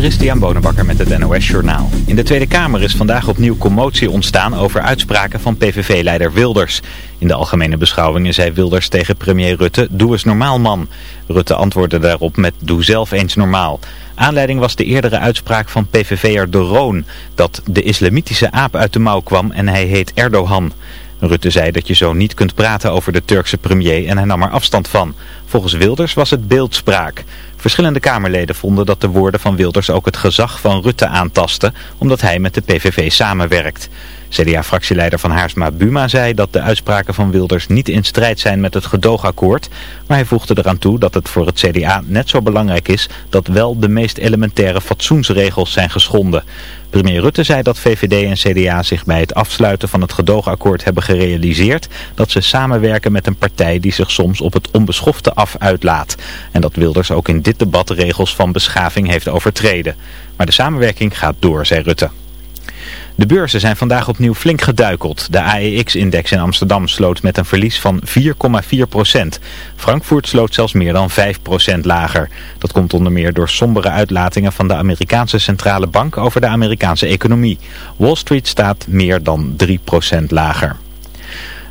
Christian Bonenbakker met het NOS Journaal. In de Tweede Kamer is vandaag opnieuw commotie ontstaan over uitspraken van PVV-leider Wilders. In de algemene beschouwingen zei Wilders tegen premier Rutte, doe eens normaal man. Rutte antwoordde daarop met doe zelf eens normaal. Aanleiding was de eerdere uitspraak van PVV'er De Roon, dat de islamitische aap uit de mouw kwam en hij heet Erdogan. Rutte zei dat je zo niet kunt praten over de Turkse premier en hij nam er afstand van. Volgens Wilders was het beeldspraak. Verschillende Kamerleden vonden dat de woorden van Wilders ook het gezag van Rutte aantasten, omdat hij met de PVV samenwerkt. CDA-fractieleider van Haarsma Buma zei dat de uitspraken van Wilders niet in strijd zijn met het gedoogakkoord, maar hij voegde eraan toe dat het voor het CDA net zo belangrijk is dat wel de meest elementaire fatsoensregels zijn geschonden. Premier Rutte zei dat VVD en CDA zich bij het afsluiten van het gedoogakkoord hebben gerealiseerd dat ze samenwerken met een partij die zich soms op het onbeschofte af uitlaat. En dat Wilders ook in dit debat regels van beschaving heeft overtreden. Maar de samenwerking gaat door, zei Rutte. De beurzen zijn vandaag opnieuw flink geduikeld. De AEX-index in Amsterdam sloot met een verlies van 4,4 procent. Frankfurt sloot zelfs meer dan 5 procent lager. Dat komt onder meer door sombere uitlatingen van de Amerikaanse centrale bank over de Amerikaanse economie. Wall Street staat meer dan 3 procent lager.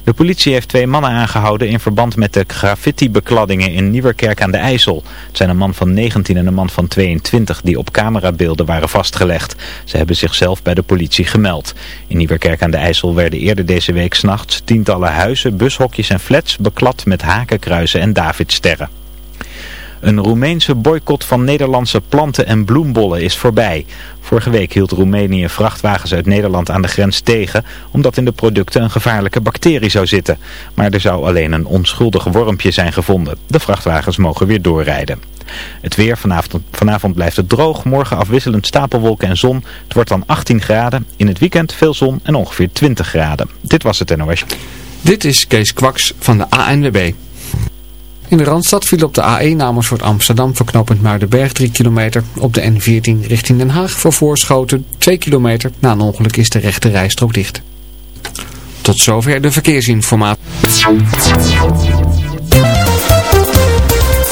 De politie heeft twee mannen aangehouden in verband met de graffiti-bekladdingen in Nieuwerkerk aan de IJssel. Het zijn een man van 19 en een man van 22 die op camerabeelden waren vastgelegd. Ze hebben zichzelf bij de politie gemeld. In Nieuwerkerk aan de IJssel werden eerder deze week s'nachts tientallen huizen, bushokjes en flats beklad met hakenkruizen en Davidsterren. Een Roemeense boycott van Nederlandse planten en bloembollen is voorbij. Vorige week hield Roemenië vrachtwagens uit Nederland aan de grens tegen... omdat in de producten een gevaarlijke bacterie zou zitten. Maar er zou alleen een onschuldig wormpje zijn gevonden. De vrachtwagens mogen weer doorrijden. Het weer, vanavond, blijft het droog, morgen afwisselend stapelwolken en zon. Het wordt dan 18 graden, in het weekend veel zon en ongeveer 20 graden. Dit was het NOS. Dit is Kees Kwaks van de ANWB. In de Randstad viel op de A1 Amersfoort Amsterdam voor knooppunt Muidenberg 3 kilometer. Op de N14 richting Den Haag voor Voorschoten 2 kilometer. Na een ongeluk is de rechte rijstrook dicht. Tot zover de verkeersinformatie.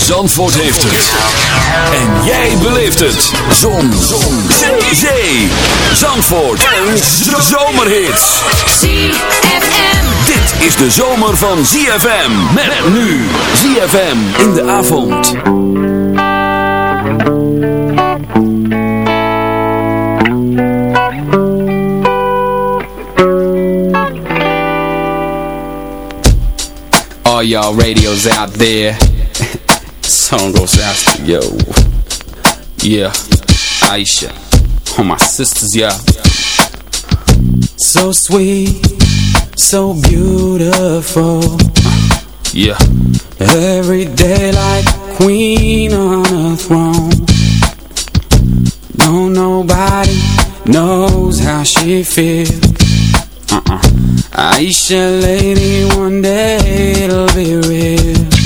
Zandvoort heeft het. En jij beleeft het. Zon. Zon. Zee. Zandvoort. En zomerhits. ZFM. Dit is de zomer van ZFM. Met nu. ZFM in de avond. All y'all radios out there. Song goes out to yo. Yeah, Aisha. All my sisters, yeah. So sweet, so beautiful. Yeah, every day like queen on a throne No, nobody knows how she feels uh-uh. Aisha, lady, one day it'll be real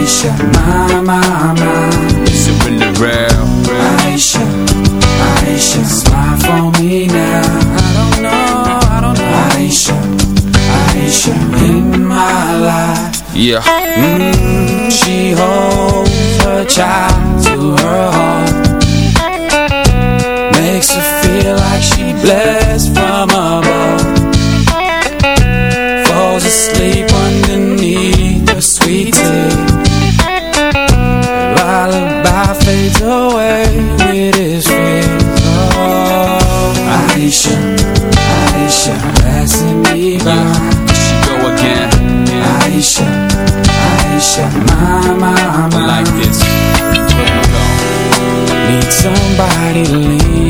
Aisha, my, my, my Is it really real? Aisha, Aisha, smile for me now. I don't know, I don't know. Aisha, Aisha, in my life. Yeah. Mm, She holds her child to her heart. Makes her feel like she blessed from above. Falls asleep underneath my, my, my Like this. Need somebody to lean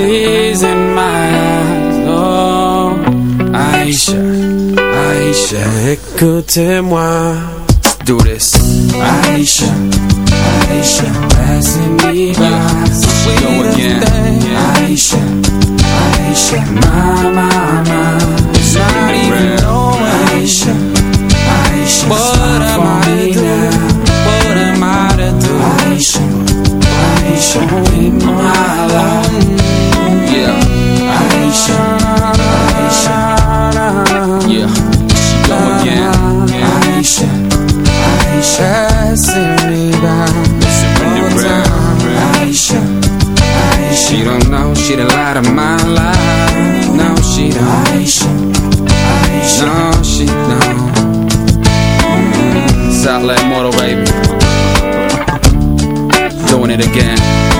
tears in my eyes Oh, Aisha, Aisha, écoutez-moi Do this. Aisha, Aisha, passing me by. We go again. Aisha, Aisha, my, my, my It's not even knowing Aisha, Aisha, what am I to do? What am I to do? Aisha, Aisha, in Yeah Aisha, Aisha Yeah She go again Aisha, Aisha, passing me by Aisha, Aisha She don't know, she the light of my life No, she don't Aisha, Aisha No, she don't Southland Motor, baby Doing it again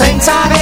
In tondo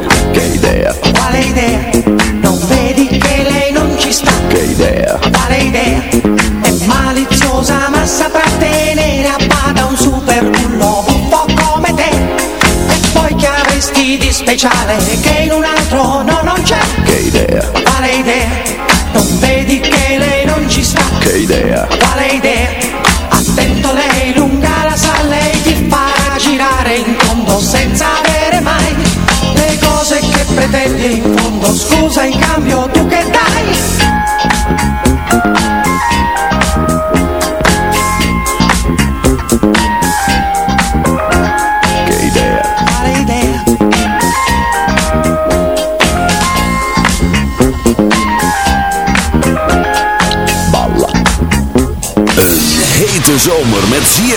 idea, Quale idea? Non vedi che lei non ci sta che idea Quale idea? È maliziosa ma saprà tenere a bada un super bullo buffo come te E poi che avresti di speciale che in un altro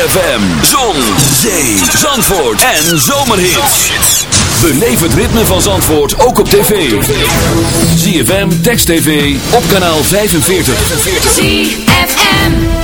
ZFM, zon, zee, zandvoort en zomerhits. Beleef het ritme van Zandvoort ook op tv. ZFM, Text TV, op kanaal 45. ZFM.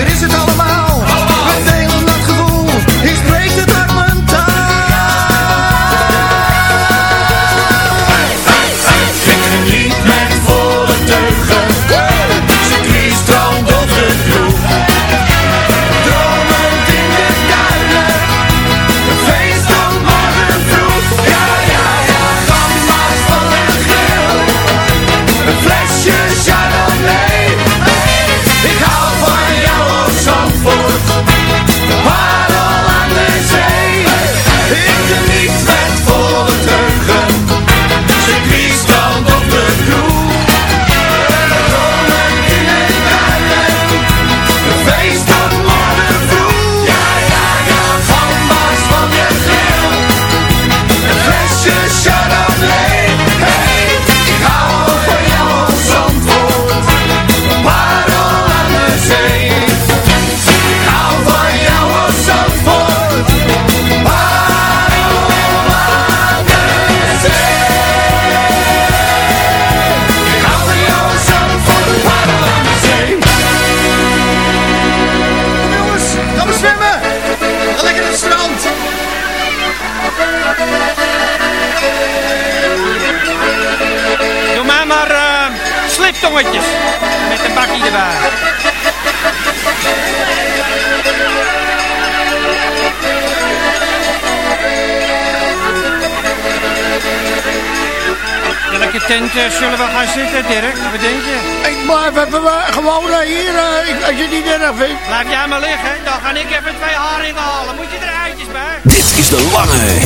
regrese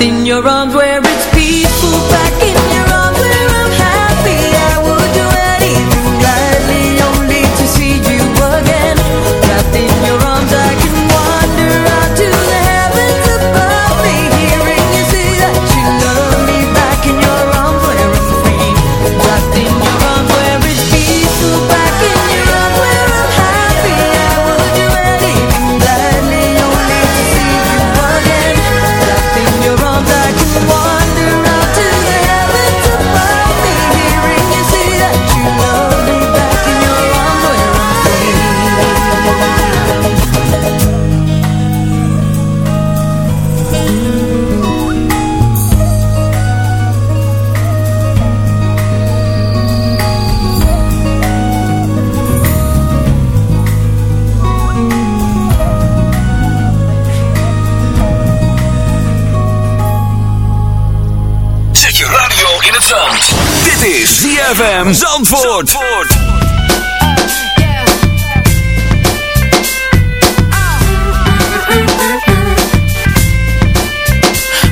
in your own ZFM Zandvoort. Zandvoort.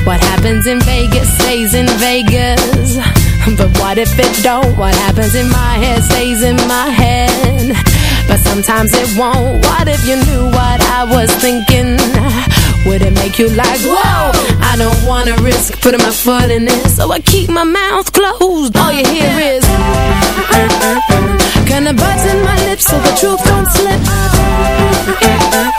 What happens in Vegas stays in Vegas. But what if it don't? What happens in my head stays in my head. But sometimes it won't. What if you knew what I was thinking? Would it make you like, whoa? I don't wanna risk putting my foot in it, so I keep my mouth closed. All you hear is, kind of buzzing my lips so the truth don't slip.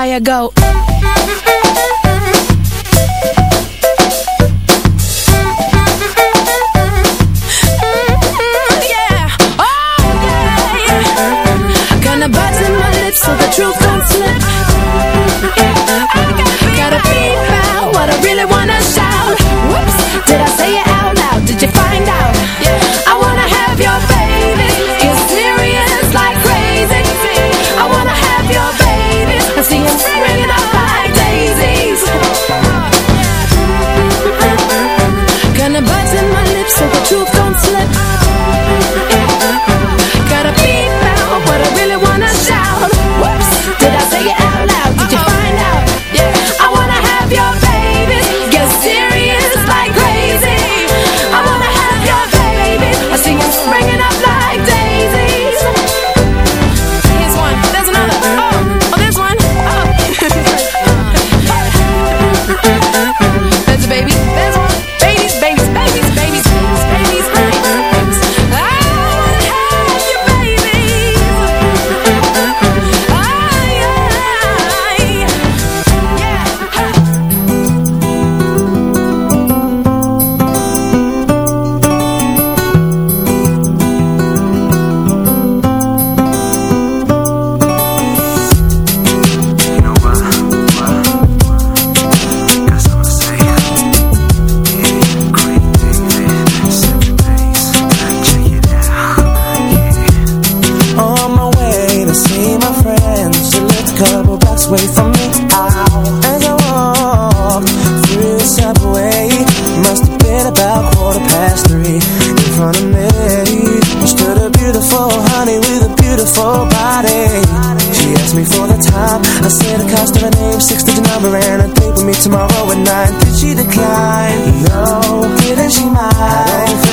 fire go. body She asked me for the time I said the cost of her name, six-digit number And a date with me tomorrow at nine Did she decline? No, didn't she mind?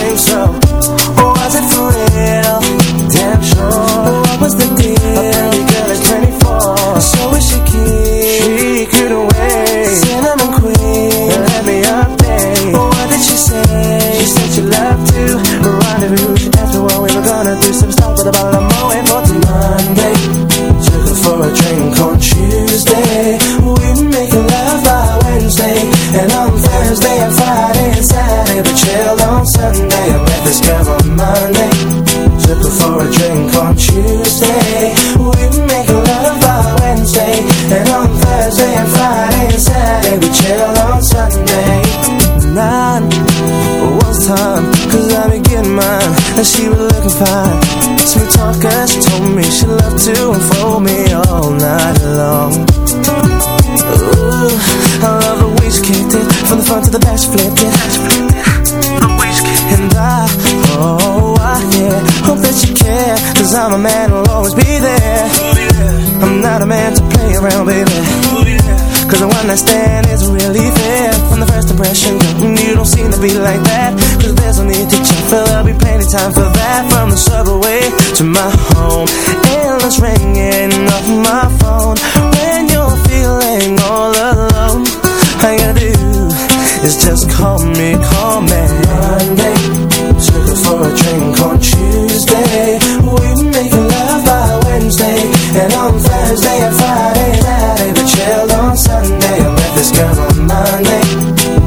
this girl on my neck.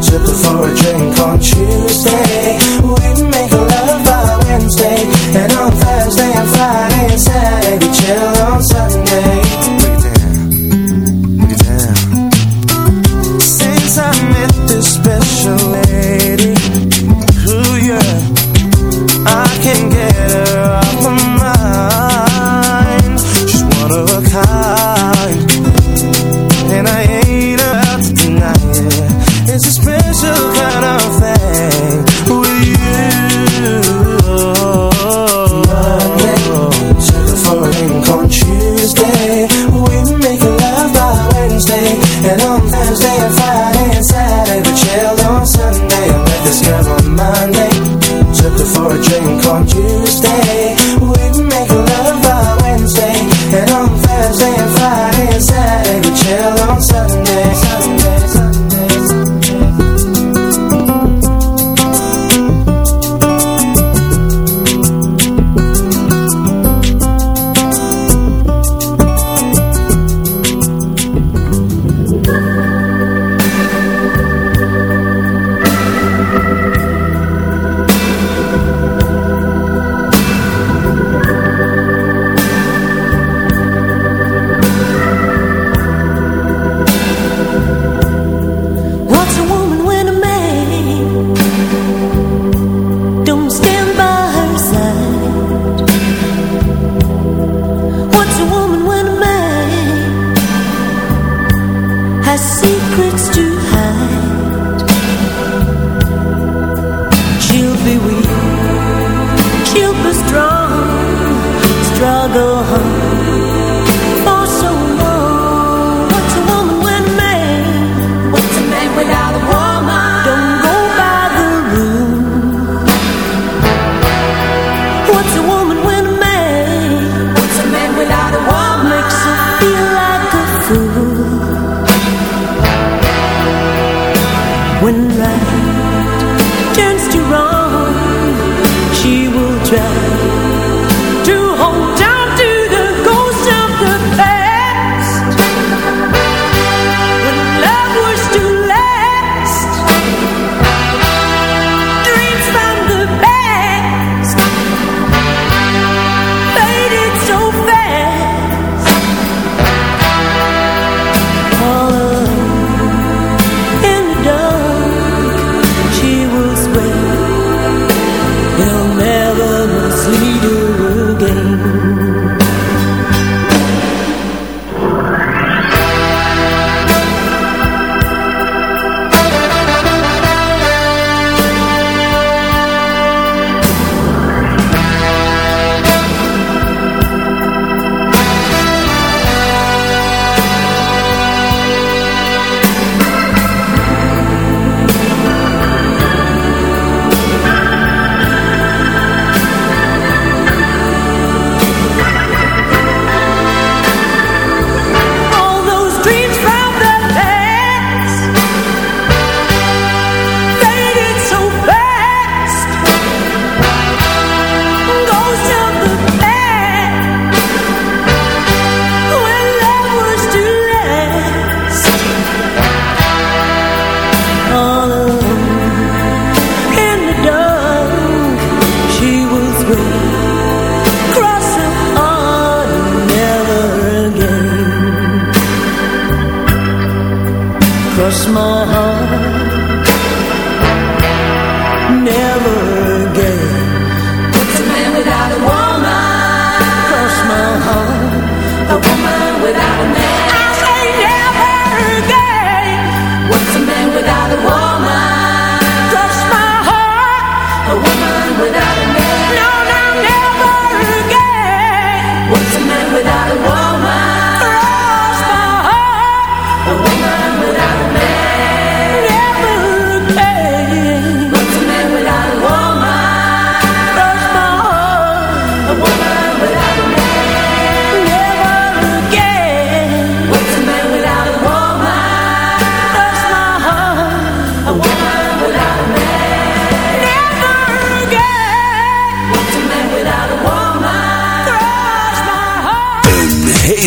Took for a drink on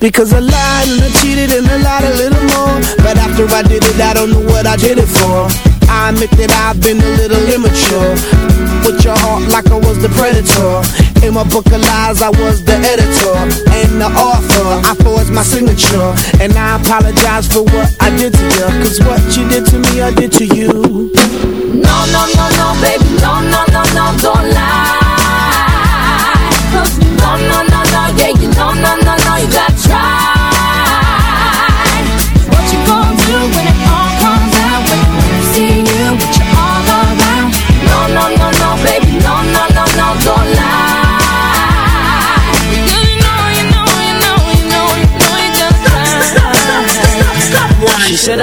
Because I lied and I cheated and I lied a little more. But after I did it, I don't know what I did it for. I admit that I've been a little immature. With your heart like I was the predator. In my book of lies, I was the editor and the author. I forged my signature. And I apologize for what I did to you. Cause what you did to me, I did to you. No, no, no, no, baby, no, no, no, no, don't lie.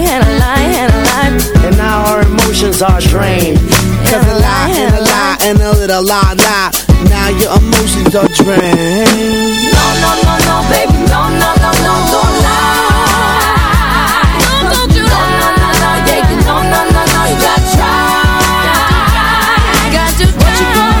had a lie, emotions are drained. Cause a lie and a lie and a little lie, lie. Now your emotions are drained. No, no, no, no, baby, no, no, no, no, don't lie. No, don't you lie. No, no, no, yeah, you no, no, no, no, you gotta try. Got to What you gonna